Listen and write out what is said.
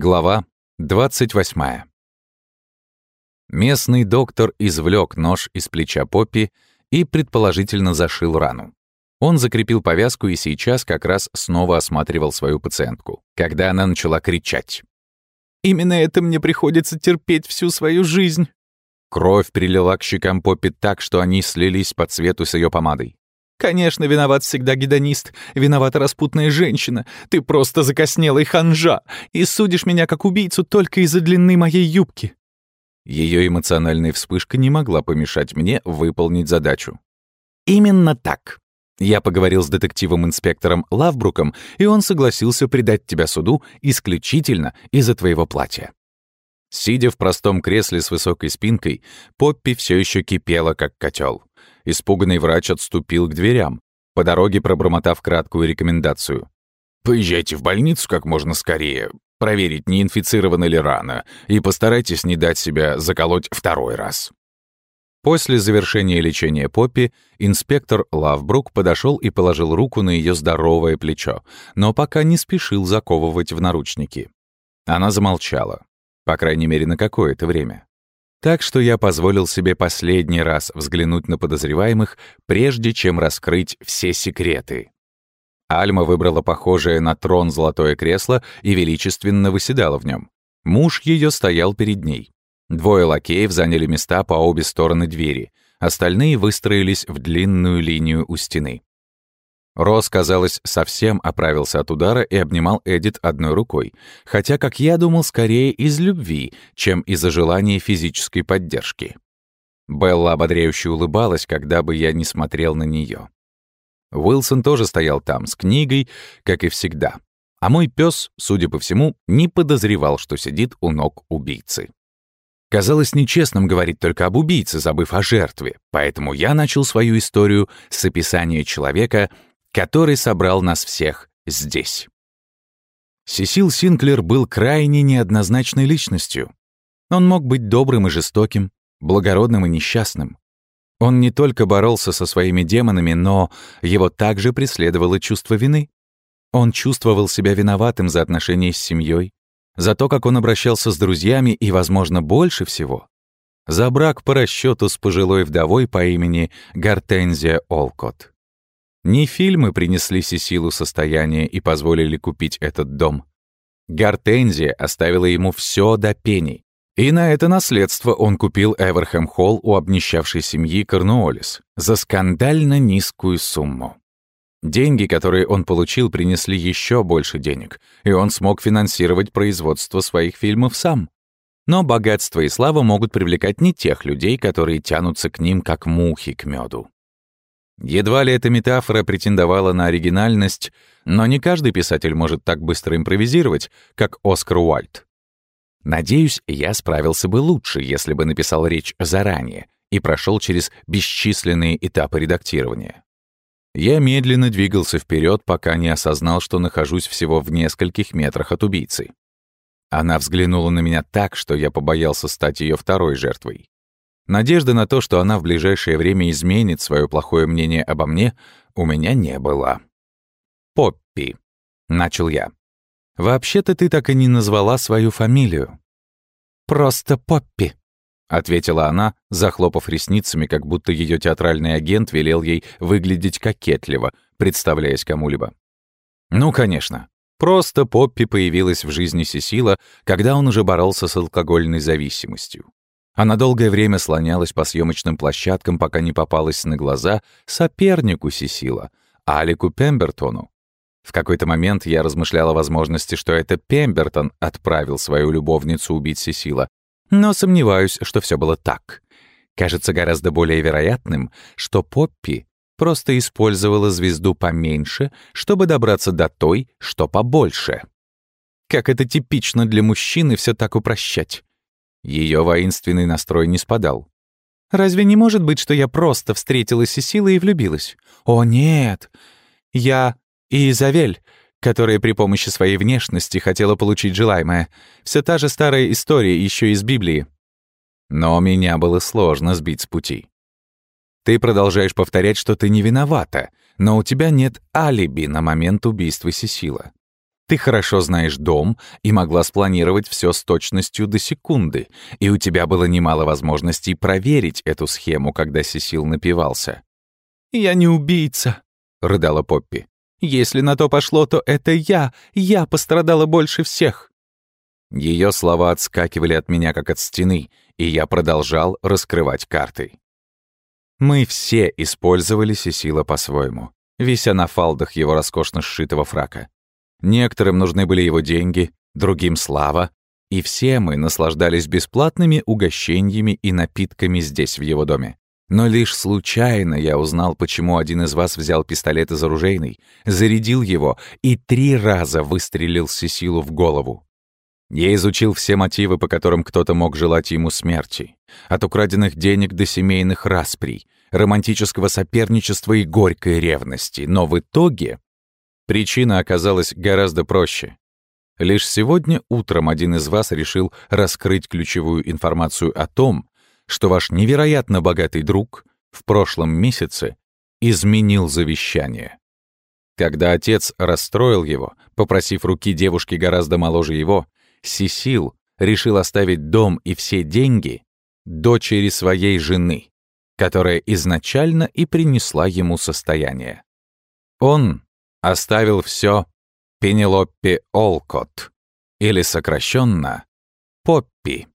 Глава 28. Местный доктор извлек нож из плеча Поппи и предположительно зашил рану. Он закрепил повязку и сейчас как раз снова осматривал свою пациентку, когда она начала кричать. «Именно это мне приходится терпеть всю свою жизнь!» Кровь прилила к щекам Поппи так, что они слились по цвету с ее помадой. Конечно, виноват всегда гедонист, виновата распутная женщина. Ты просто закоснелый ханжа и судишь меня как убийцу только из-за длины моей юбки. Ее эмоциональная вспышка не могла помешать мне выполнить задачу. Именно так. Я поговорил с детективом-инспектором Лавбруком, и он согласился предать тебя суду исключительно из-за твоего платья. Сидя в простом кресле с высокой спинкой, Поппи все еще кипела, как котел. Испуганный врач отступил к дверям, по дороге пробормотав краткую рекомендацию. «Поезжайте в больницу как можно скорее, проверить, не инфицирована ли рана, и постарайтесь не дать себя заколоть второй раз». После завершения лечения Поппи инспектор Лавбрук подошел и положил руку на ее здоровое плечо, но пока не спешил заковывать в наручники. Она замолчала, по крайней мере, на какое-то время. Так что я позволил себе последний раз взглянуть на подозреваемых, прежде чем раскрыть все секреты. Альма выбрала похожее на трон золотое кресло и величественно выседала в нем. Муж ее стоял перед ней. Двое лакеев заняли места по обе стороны двери, остальные выстроились в длинную линию у стены. Рос, казалось, совсем оправился от удара и обнимал Эдит одной рукой, хотя, как я думал, скорее из любви, чем из-за желания физической поддержки. Белла ободряюще улыбалась, когда бы я не смотрел на нее. Уилсон тоже стоял там с книгой, как и всегда. А мой пес, судя по всему, не подозревал, что сидит у ног убийцы. Казалось нечестным говорить только об убийце, забыв о жертве, поэтому я начал свою историю с описания человека, который собрал нас всех здесь. Сесил Синклер был крайне неоднозначной личностью. Он мог быть добрым и жестоким, благородным и несчастным. Он не только боролся со своими демонами, но его также преследовало чувство вины. Он чувствовал себя виноватым за отношения с семьей, за то, как он обращался с друзьями и, возможно, больше всего, за брак по расчету с пожилой вдовой по имени Гортензия Олкот. Не фильмы принесли Сесилу состояние и позволили купить этот дом. Гортензия оставила ему все до пений. И на это наследство он купил Эверхэм Холл у обнищавшей семьи Корнуоллис за скандально низкую сумму. Деньги, которые он получил, принесли еще больше денег, и он смог финансировать производство своих фильмов сам. Но богатство и слава могут привлекать не тех людей, которые тянутся к ним, как мухи к меду. Едва ли эта метафора претендовала на оригинальность, но не каждый писатель может так быстро импровизировать, как Оскар Уальд. Надеюсь, я справился бы лучше, если бы написал речь заранее и прошел через бесчисленные этапы редактирования. Я медленно двигался вперед, пока не осознал, что нахожусь всего в нескольких метрах от убийцы. Она взглянула на меня так, что я побоялся стать ее второй жертвой. Надежды на то, что она в ближайшее время изменит свое плохое мнение обо мне, у меня не было. «Поппи», — начал я. «Вообще-то ты так и не назвала свою фамилию». «Просто Поппи», — ответила она, захлопав ресницами, как будто ее театральный агент велел ей выглядеть кокетливо, представляясь кому-либо. «Ну, конечно. Просто Поппи появилась в жизни Сесила, когда он уже боролся с алкогольной зависимостью. Она долгое время слонялась по съемочным площадкам, пока не попалась на глаза сопернику Сесила, Алику Пембертону. В какой-то момент я размышляла о возможности, что это Пембертон отправил свою любовницу убить Сесила, но сомневаюсь, что все было так. Кажется гораздо более вероятным, что Поппи просто использовала звезду поменьше, чтобы добраться до той, что побольше. Как это типично для мужчины все так упрощать. Ее воинственный настрой не спадал. «Разве не может быть, что я просто встретилась с Силой и влюбилась? О, нет! Я Изавель, которая при помощи своей внешности хотела получить желаемое. Все та же старая история еще из Библии. Но меня было сложно сбить с пути. Ты продолжаешь повторять, что ты не виновата, но у тебя нет алиби на момент убийства Сесила. Ты хорошо знаешь дом и могла спланировать все с точностью до секунды, и у тебя было немало возможностей проверить эту схему, когда Сесил напивался. «Я не убийца», — рыдала Поппи. «Если на то пошло, то это я, я пострадала больше всех». Ее слова отскакивали от меня, как от стены, и я продолжал раскрывать карты. Мы все использовали Сесила по-своему, вися на фалдах его роскошно сшитого фрака. Некоторым нужны были его деньги, другим — слава, и все мы наслаждались бесплатными угощениями и напитками здесь, в его доме. Но лишь случайно я узнал, почему один из вас взял пистолет из оружейной, зарядил его и три раза выстрелил Сесилу в голову. Я изучил все мотивы, по которым кто-то мог желать ему смерти. От украденных денег до семейных расприй, романтического соперничества и горькой ревности. Но в итоге Причина оказалась гораздо проще. Лишь сегодня утром один из вас решил раскрыть ключевую информацию о том, что ваш невероятно богатый друг в прошлом месяце изменил завещание. Когда отец расстроил его, попросив руки девушки гораздо моложе его, Сисил решил оставить дом и все деньги дочери своей жены, которая изначально и принесла ему состояние. Он оставил все Пенелоппе Олкот, или сокращенно Поппи.